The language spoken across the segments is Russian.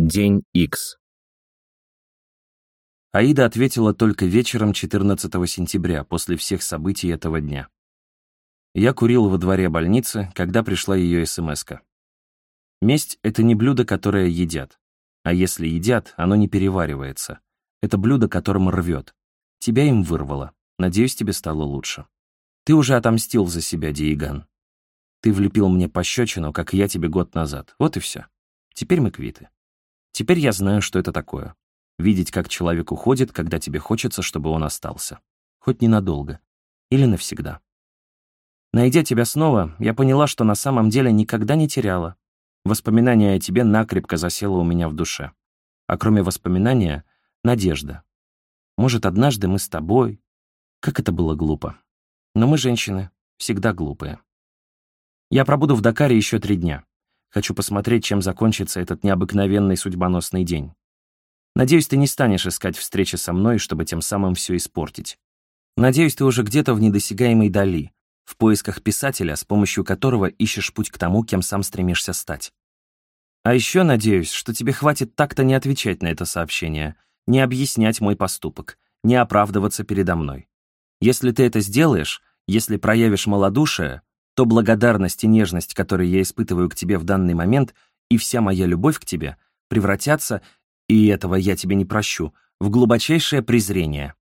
День X. Аида ответила только вечером 14 сентября, после всех событий этого дня. Я курил во дворе больницы, когда пришла ее СМСка. Месть — это не блюдо, которое едят. А если едят, оно не переваривается. Это блюдо, которым рвет. Тебя им вырвало. Надеюсь, тебе стало лучше. Ты уже отомстил за себя, Диеган. Ты влепил мне пощечину, как я тебе год назад. Вот и все. Теперь мы квиты. Теперь я знаю, что это такое. Видеть, как человек уходит, когда тебе хочется, чтобы он остался. Хоть ненадолго. Или навсегда. Найдя тебя снова, я поняла, что на самом деле никогда не теряла. Воспоминание о тебе накрепко засело у меня в душе. А кроме воспоминания — надежда. Может, однажды мы с тобой... Как это было глупо. Но мы, женщины, всегда глупые. Я пробуду в Дакаре еще три дня. Хочу посмотреть, чем закончится этот необыкновенный судьбоносный день. Надеюсь, ты не станешь искать встречи со мной, чтобы тем самым все испортить. Надеюсь, ты уже где-то в недосягаемой дали, в поисках писателя, с помощью которого ищешь путь к тому, кем сам стремишься стать. А еще надеюсь, что тебе хватит так-то не отвечать на это сообщение, не объяснять мой поступок, не оправдываться передо мной. Если ты это сделаешь, если проявишь малодушие, то благодарность и нежность, которые я испытываю к тебе в данный момент, и вся моя любовь к тебе превратятся, и этого я тебе не прощу, в глубочайшее презрение.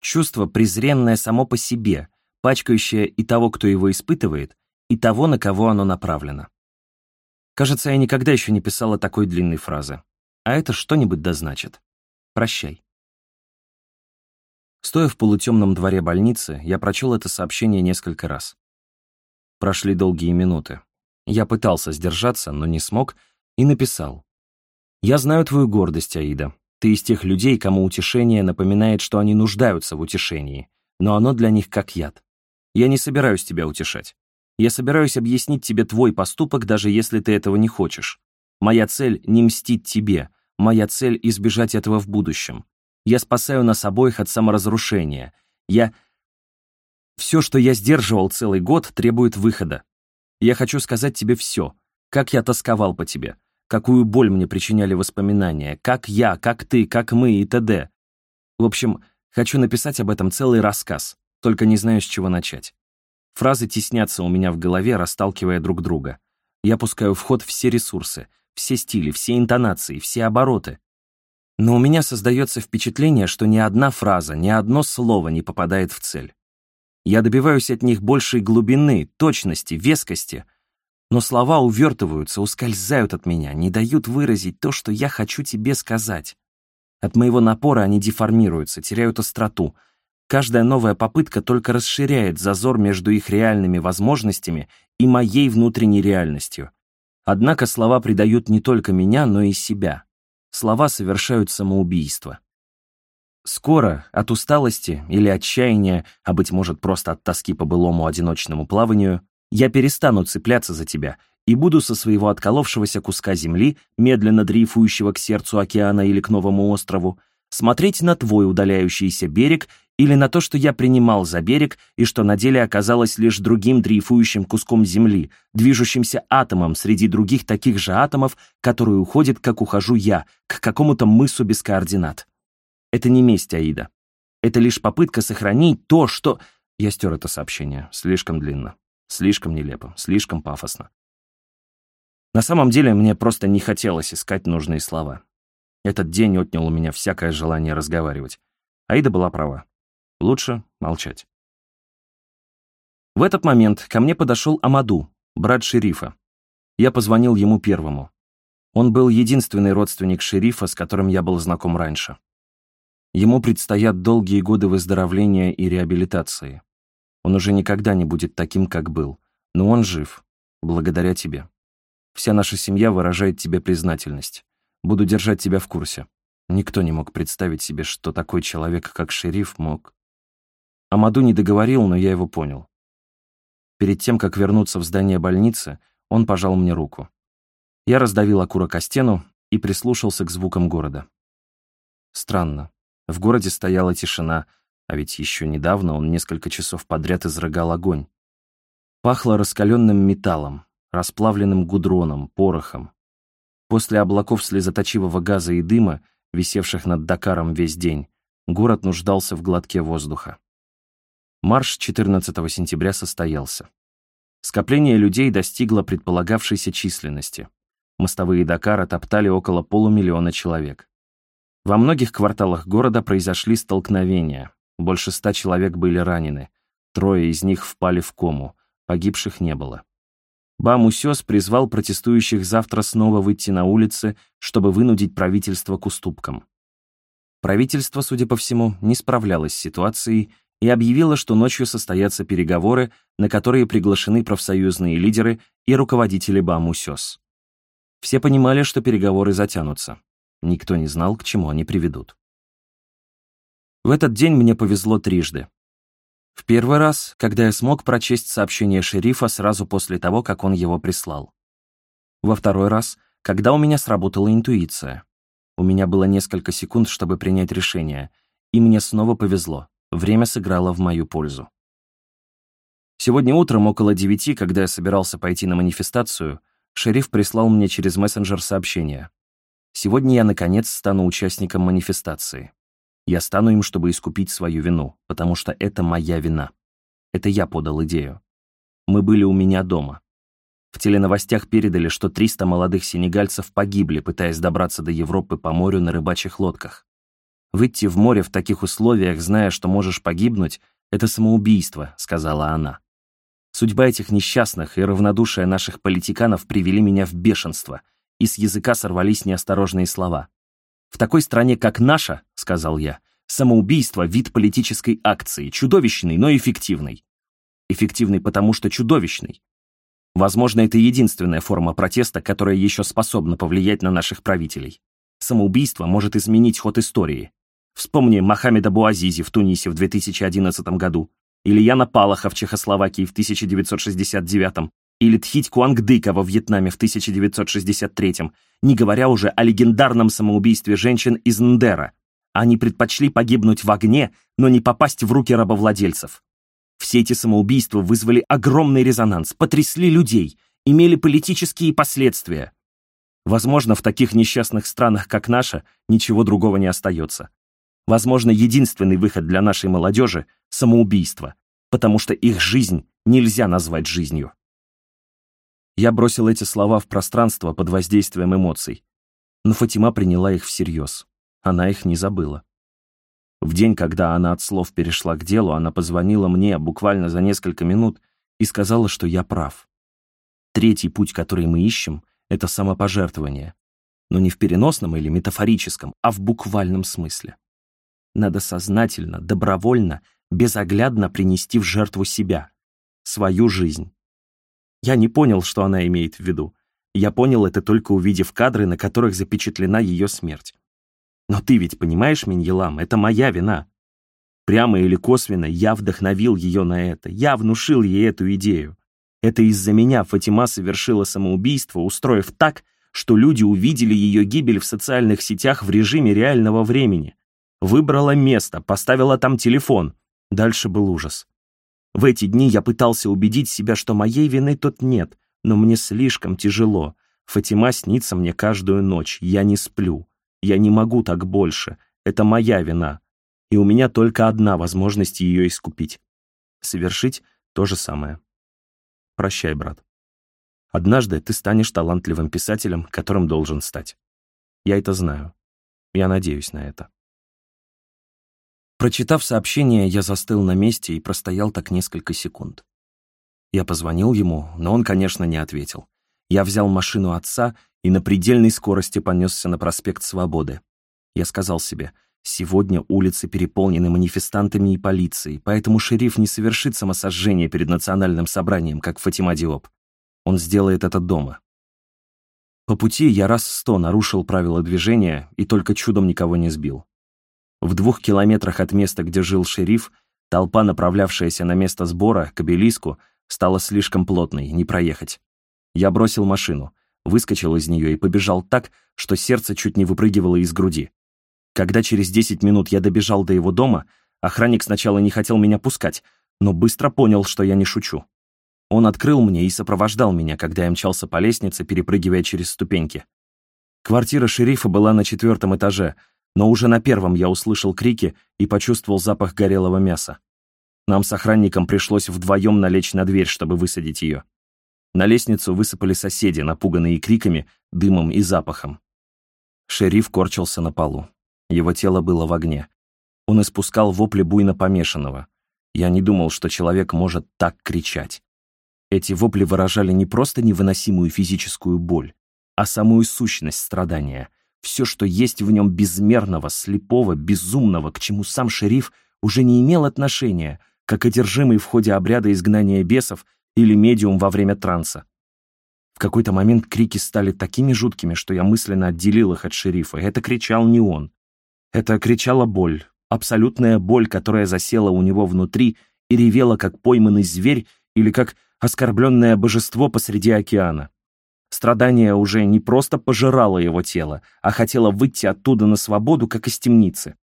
Чувство, презренное само по себе, пачкающее и того, кто его испытывает, и того, на кого оно направлено. Кажется, я никогда еще не писала такой длинной фразы. А это что-нибудь да значит. Прощай. Стоя в полутемном дворе больницы, я прочел это сообщение несколько раз. Прошли долгие минуты. Я пытался сдержаться, но не смог, и написал. «Я знаю твою гордость, Аида. Ты из тех людей, кому утешение напоминает, что они нуждаются в утешении, но оно для них как яд. Я не собираюсь тебя утешать. Я собираюсь объяснить тебе твой поступок, даже если ты этого не хочешь. Моя цель — не мстить тебе, моя цель — избежать этого в будущем. Я спасаю нас обоих от саморазрушения. Я все, что я сдерживал целый год, требует выхода. Я хочу сказать тебе все. Как я тосковал по тебе. Какую боль мне причиняли воспоминания. Как я, как ты, как мы и т.д. В общем, хочу написать об этом целый рассказ, только не знаю, с чего начать. Фразы теснятся у меня в голове, расталкивая друг друга. Я пускаю в ход все ресурсы, все стили, все интонации, все обороты. Но у меня создается впечатление, что ни одна фраза, ни одно слово не попадает в цель. Я добиваюсь от них большей глубины, точности, вескости. Но слова увертываются, ускользают от меня, не дают выразить то, что я хочу тебе сказать. От моего напора они деформируются, теряют остроту. Каждая новая попытка только расширяет зазор между их реальными возможностями и моей внутренней реальностью. Однако слова предают не только меня, но и себя. Слова совершают самоубийство. Скоро, от усталости или отчаяния, а быть может просто от тоски по былому одиночному плаванию, я перестану цепляться за тебя и буду со своего отколовшегося куска земли, медленно дрейфующего к сердцу океана или к новому острову, смотреть на твой удаляющийся берег или на то, что я принимал за берег и что на деле оказалось лишь другим дрейфующим куском земли, движущимся атомом среди других таких же атомов, которые уходят, как ухожу я, к какому-то мысу без координат. Это не месть Аида. Это лишь попытка сохранить то, что... Я стер это сообщение. Слишком длинно. Слишком нелепо. Слишком пафосно. На самом деле, мне просто не хотелось искать нужные слова. Этот день отнял у меня всякое желание разговаривать. Аида была права. Лучше молчать. В этот момент ко мне подошел Амаду, брат шерифа. Я позвонил ему первому. Он был единственный родственник шерифа, с которым я был знаком раньше. Ему предстоят долгие годы выздоровления и реабилитации. Он уже никогда не будет таким, как был. Но он жив. Благодаря тебе. Вся наша семья выражает тебе признательность. Буду держать тебя в курсе. Никто не мог представить себе, что такой человек, как шериф, мог... Амаду не договорил, но я его понял. Перед тем, как вернуться в здание больницы, он пожал мне руку. Я раздавил окурок о стену и прислушался к звукам города. Странно. В городе стояла тишина, а ведь еще недавно он несколько часов подряд изрыгал огонь. Пахло раскаленным металлом, расплавленным гудроном, порохом. После облаков слезоточивого газа и дыма, висевших над Дакаром весь день, город нуждался в глотке воздуха. Марш 14 сентября состоялся. Скопление людей достигло предполагавшейся численности. Мостовые Дакара топтали около полумиллиона человек. Во многих кварталах города произошли столкновения. Больше ста человек были ранены. Трое из них впали в кому. Погибших не было. Бамусёс призвал протестующих завтра снова выйти на улицы, чтобы вынудить правительство к уступкам. Правительство, судя по всему, не справлялось с ситуацией и объявило, что ночью состоятся переговоры, на которые приглашены профсоюзные лидеры и руководители Бамусёс. Все понимали, что переговоры затянутся. Никто не знал, к чему они приведут. В этот день мне повезло трижды. В первый раз, когда я смог прочесть сообщение шерифа сразу после того, как он его прислал. Во второй раз, когда у меня сработала интуиция. У меня было несколько секунд, чтобы принять решение, и мне снова повезло. Время сыграло в мою пользу. Сегодня утром около девяти, когда я собирался пойти на манифестацию, шериф прислал мне через мессенджер сообщение. Сегодня я, наконец, стану участником манифестации. Я стану им, чтобы искупить свою вину, потому что это моя вина. Это я подал идею. Мы были у меня дома. В теленовостях передали, что 300 молодых сенегальцев погибли, пытаясь добраться до Европы по морю на рыбачьих лодках. Выйти в море в таких условиях, зная, что можешь погибнуть, это самоубийство, сказала она. Судьба этих несчастных и равнодушие наших политиканов привели меня в бешенство, и с языка сорвались неосторожные слова. «В такой стране, как наша, — сказал я, — самоубийство — вид политической акции, чудовищный, но эффективный. Эффективный потому, что чудовищный. Возможно, это единственная форма протеста, которая еще способна повлиять на наших правителей. Самоубийство может изменить ход истории. Вспомни Мохаммеда Буазизи в Тунисе в 2011 году, или Яна Палаха в Чехословакии в 1969 или Тхить Куангдыка во Вьетнаме в 1963 не говоря уже о легендарном самоубийстве женщин из Ндера. Они предпочли погибнуть в огне, но не попасть в руки рабовладельцев. Все эти самоубийства вызвали огромный резонанс, потрясли людей, имели политические последствия. Возможно, в таких несчастных странах, как наша, ничего другого не остается. Возможно, единственный выход для нашей молодежи – самоубийство, потому что их жизнь нельзя назвать жизнью. Я бросил эти слова в пространство под воздействием эмоций. Но Фатима приняла их всерьез. Она их не забыла. В день, когда она от слов перешла к делу, она позвонила мне буквально за несколько минут и сказала, что я прав. Третий путь, который мы ищем, это самопожертвование. Но не в переносном или метафорическом, а в буквальном смысле. Надо сознательно, добровольно, безоглядно принести в жертву себя, свою жизнь, я не понял, что она имеет в виду. Я понял это только увидев кадры, на которых запечатлена ее смерть. Но ты ведь понимаешь, Миньелам, это моя вина. Прямо или косвенно я вдохновил ее на это, я внушил ей эту идею. Это из-за меня Фатима совершила самоубийство, устроив так, что люди увидели ее гибель в социальных сетях в режиме реального времени. Выбрала место, поставила там телефон. Дальше был ужас. В эти дни я пытался убедить себя, что моей вины тут нет, но мне слишком тяжело. Фатима снится мне каждую ночь, я не сплю. Я не могу так больше, это моя вина. И у меня только одна возможность ее искупить. Совершить то же самое. Прощай, брат. Однажды ты станешь талантливым писателем, которым должен стать. Я это знаю. Я надеюсь на это. Прочитав сообщение, я застыл на месте и простоял так несколько секунд. Я позвонил ему, но он, конечно, не ответил. Я взял машину отца и на предельной скорости понесся на проспект Свободы. Я сказал себе, сегодня улицы переполнены манифестантами и полицией, поэтому шериф не совершит самосожжение перед национальным собранием, как Фатима Диоп. Он сделает это дома. По пути я раз сто нарушил правила движения и только чудом никого не сбил. В двух километрах от места, где жил шериф, толпа, направлявшаяся на место сбора, к обелиску, стала слишком плотной, не проехать. Я бросил машину, выскочил из нее и побежал так, что сердце чуть не выпрыгивало из груди. Когда через 10 минут я добежал до его дома, охранник сначала не хотел меня пускать, но быстро понял, что я не шучу. Он открыл мне и сопровождал меня, когда я мчался по лестнице, перепрыгивая через ступеньки. Квартира шерифа была на четвертом этаже, но уже на первом я услышал крики и почувствовал запах горелого мяса. Нам с охранником пришлось вдвоем налечь на дверь, чтобы высадить ее. На лестницу высыпали соседи, напуганные криками, дымом и запахом. Шериф корчился на полу. Его тело было в огне. Он испускал вопли буйно помешанного. Я не думал, что человек может так кричать. Эти вопли выражали не просто невыносимую физическую боль, а самую сущность страдания. Все, что есть в нем безмерного, слепого, безумного, к чему сам шериф уже не имел отношения, как одержимый в ходе обряда изгнания бесов или медиум во время транса. В какой-то момент крики стали такими жуткими, что я мысленно отделил их от шерифа. Это кричал не он. Это кричала боль, абсолютная боль, которая засела у него внутри и ревела, как пойманный зверь или как оскорбленное божество посреди океана. Страдание уже не просто пожирало его тело, а хотело выйти оттуда на свободу, как из темницы.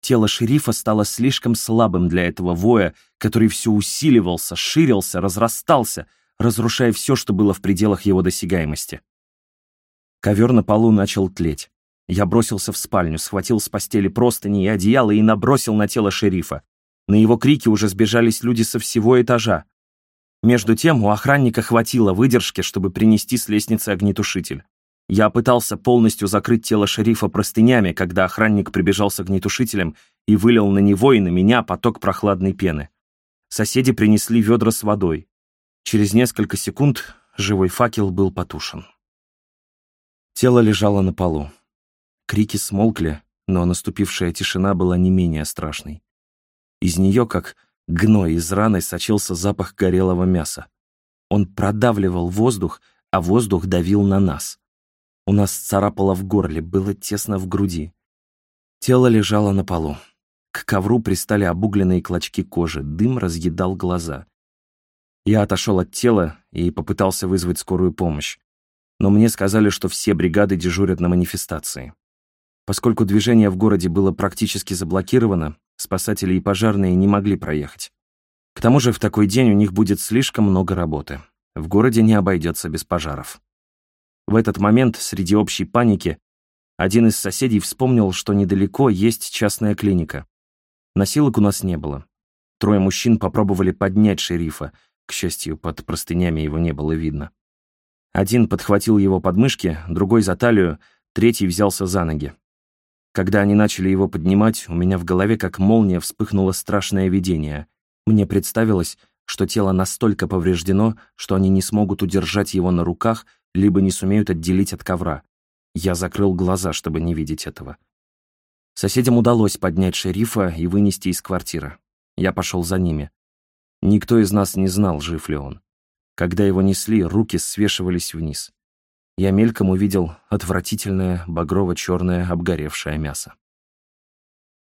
Тело шерифа стало слишком слабым для этого воя, который все усиливался, ширился, разрастался, разрушая все, что было в пределах его досягаемости. Ковер на полу начал тлеть. Я бросился в спальню, схватил с постели простыни и одеяло и набросил на тело шерифа. На его крики уже сбежались люди со всего этажа. Между тем у охранника хватило выдержки, чтобы принести с лестницы огнетушитель. Я пытался полностью закрыть тело шерифа простынями, когда охранник прибежал с огнетушителем и вылил на него и на меня поток прохладной пены. Соседи принесли ведра с водой. Через несколько секунд живой факел был потушен. Тело лежало на полу. Крики смолкли, но наступившая тишина была не менее страшной. Из нее, как гной из раны, сочился запах горелого мяса. Он продавливал воздух, а воздух давил на нас. У нас царапало в горле, было тесно в груди. Тело лежало на полу. К ковру пристали обугленные клочки кожи, дым разъедал глаза. Я отошел от тела и попытался вызвать скорую помощь. Но мне сказали, что все бригады дежурят на манифестации. Поскольку движение в городе было практически заблокировано, спасатели и пожарные не могли проехать. К тому же в такой день у них будет слишком много работы. В городе не обойдется без пожаров. В этот момент, среди общей паники, один из соседей вспомнил, что недалеко есть частная клиника. Носилок у нас не было. Трое мужчин попробовали поднять шерифа. К счастью, под простынями его не было видно. Один подхватил его подмышки, другой за талию, третий взялся за ноги. Когда они начали его поднимать, у меня в голове как молния вспыхнуло страшное видение. Мне представилось, что тело настолько повреждено, что они не смогут удержать его на руках, либо не сумеют отделить от ковра. Я закрыл глаза, чтобы не видеть этого. Соседям удалось поднять шерифа и вынести из квартиры. Я пошел за ними. Никто из нас не знал, жив ли он. Когда его несли, руки свешивались вниз я мельком увидел отвратительное багрово-черное обгоревшее мясо.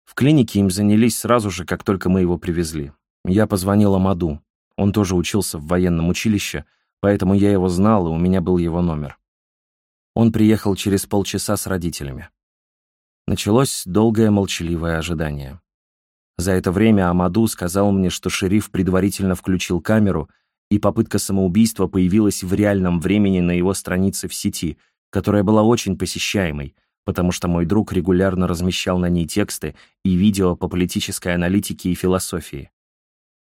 В клинике им занялись сразу же, как только мы его привезли. Я позвонил Амаду. Он тоже учился в военном училище, поэтому я его знал, и у меня был его номер. Он приехал через полчаса с родителями. Началось долгое молчаливое ожидание. За это время Амаду сказал мне, что шериф предварительно включил камеру — и попытка самоубийства появилась в реальном времени на его странице в сети, которая была очень посещаемой, потому что мой друг регулярно размещал на ней тексты и видео по политической аналитике и философии.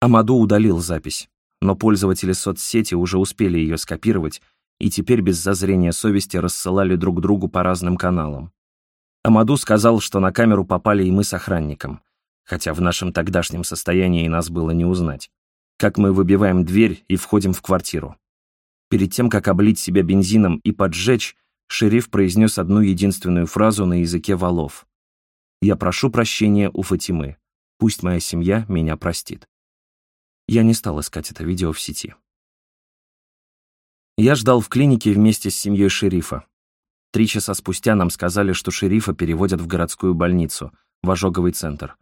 Амаду удалил запись, но пользователи соцсети уже успели ее скопировать и теперь без зазрения совести рассылали друг другу по разным каналам. Амаду сказал, что на камеру попали и мы с охранником, хотя в нашем тогдашнем состоянии нас было не узнать как мы выбиваем дверь и входим в квартиру. Перед тем, как облить себя бензином и поджечь, шериф произнес одну единственную фразу на языке валов. «Я прошу прощения у Фатимы. Пусть моя семья меня простит». Я не стал искать это видео в сети. Я ждал в клинике вместе с семьей шерифа. Три часа спустя нам сказали, что шерифа переводят в городскую больницу, в ожоговый центр.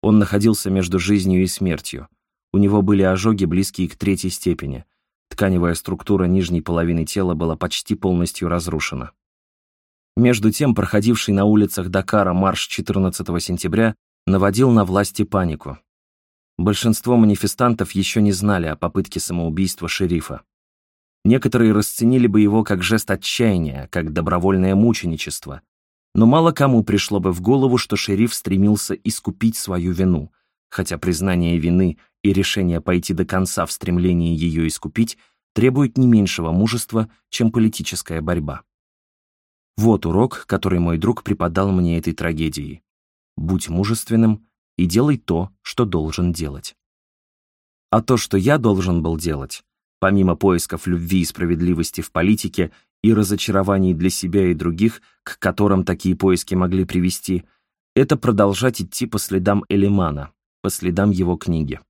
Он находился между жизнью и смертью. У него были ожоги, близкие к третьей степени. Тканевая структура нижней половины тела была почти полностью разрушена. Между тем, проходивший на улицах Дакара марш 14 сентября наводил на власти панику. Большинство манифестантов еще не знали о попытке самоубийства шерифа. Некоторые расценили бы его как жест отчаяния, как добровольное мученичество. Но мало кому пришло бы в голову, что шериф стремился искупить свою вину, хотя признание вины и решение пойти до конца в стремлении ее искупить требует не меньшего мужества, чем политическая борьба. Вот урок, который мой друг преподал мне этой трагедии. Будь мужественным и делай то, что должен делать. А то, что я должен был делать, помимо поисков любви и справедливости в политике и разочарований для себя и других, к которым такие поиски могли привести, это продолжать идти по следам Элимана, по следам его книги.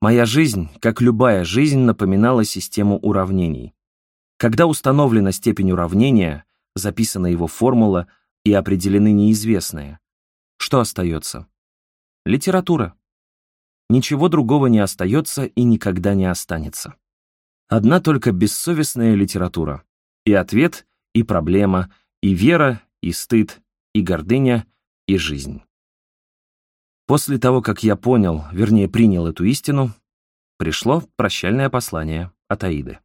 Моя жизнь, как любая жизнь, напоминала систему уравнений. Когда установлена степень уравнения, записана его формула и определены неизвестные, что остается? Литература. Ничего другого не остается и никогда не останется. Одна только бессовестная литература. И ответ, и проблема, и вера, и стыд, и гордыня, и жизнь. После того, как я понял, вернее принял эту истину, пришло прощальное послание от Аиды.